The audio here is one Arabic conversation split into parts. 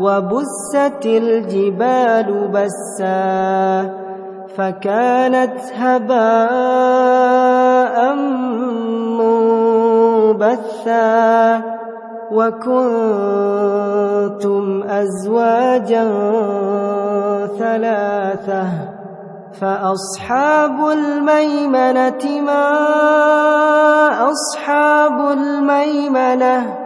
وبست الجبال بسا فكانت هباء منبثا وكنتم أزواجا ثلاثة فأصحاب الميمنة ما أصحاب الميمنة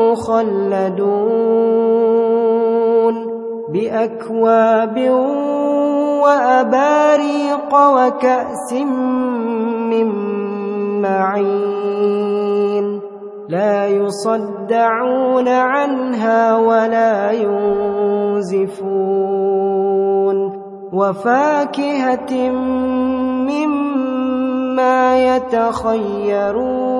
مخلدون بأكواب وأباريق وكأس من معين لا يصدعون عنها ولا ينزفون وفاكهة مما يتخيرون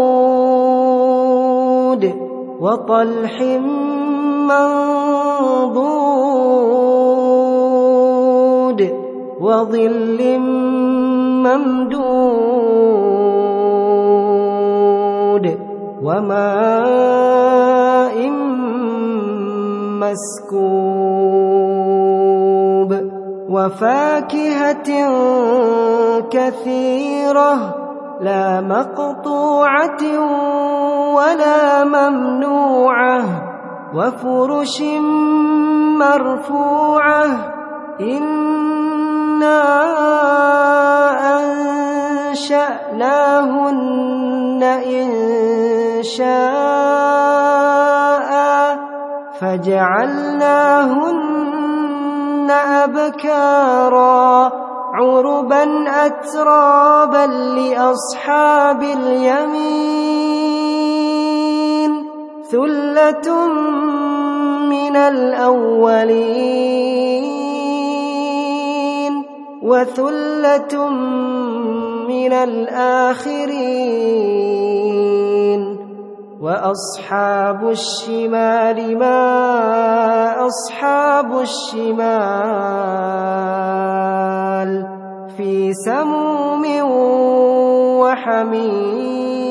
وطلح منضود وظل ممدود وماء مسكوب وفاكهة كثيرة لا مقطوعة ولا ممنوعة وفرش مرفوعة إنا أنشأناهن إن شاء فجعلناهن أبكارا عربا أترابا لأصحاب اليمين ثلة من الأولين وثلة من الآخرين وأصحاب الشمال ما أصحاب الشمال في سموم وحميم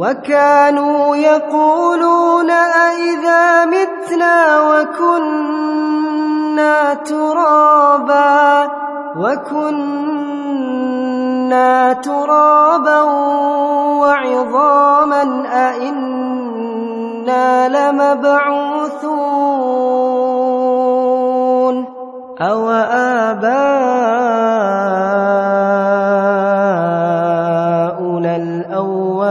وكانوا يقولون أئذا متنا وكنا ترابا وكنا ترابا وعظاما أئنا لمبعوثون أو آباؤنا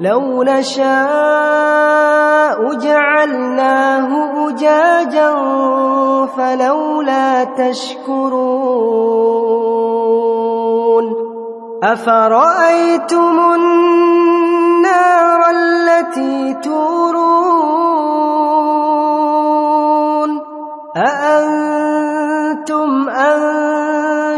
لو نشاء جعلناه أجاجا فلولا تشكرون أفرأيتم النار التي تورون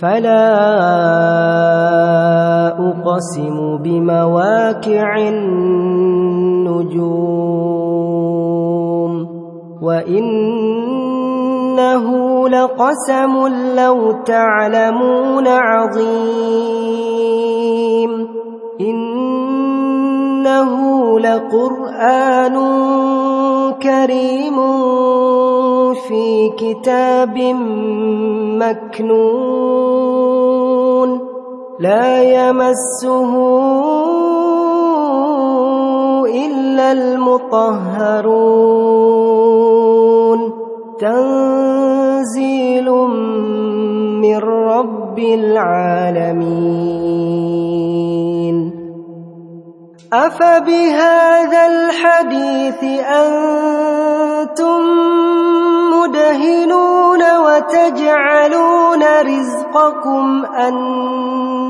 فلا أقسم بمواقع النجوم وإنه لقسم لو تعلمون عظيم إنه لقرآن كريم في كتاب مكنون لا يمسه إلا المطهرون. تنزيل من رب العالمين. أفبهذا الحديث أنتم مدهنون وتجعلون رزقكم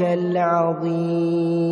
العظيم.